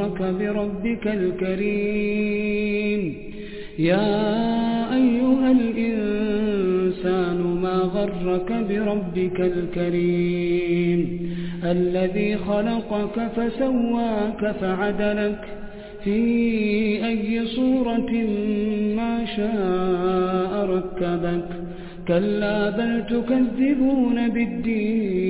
غرك بربك الكريم. يا أيها الإنسان ما غرك بربك الكريم. الذي خلقك فسواك فعدلك في أي صورة ما شاء ركبك. كلا بل تكذبون بالدين.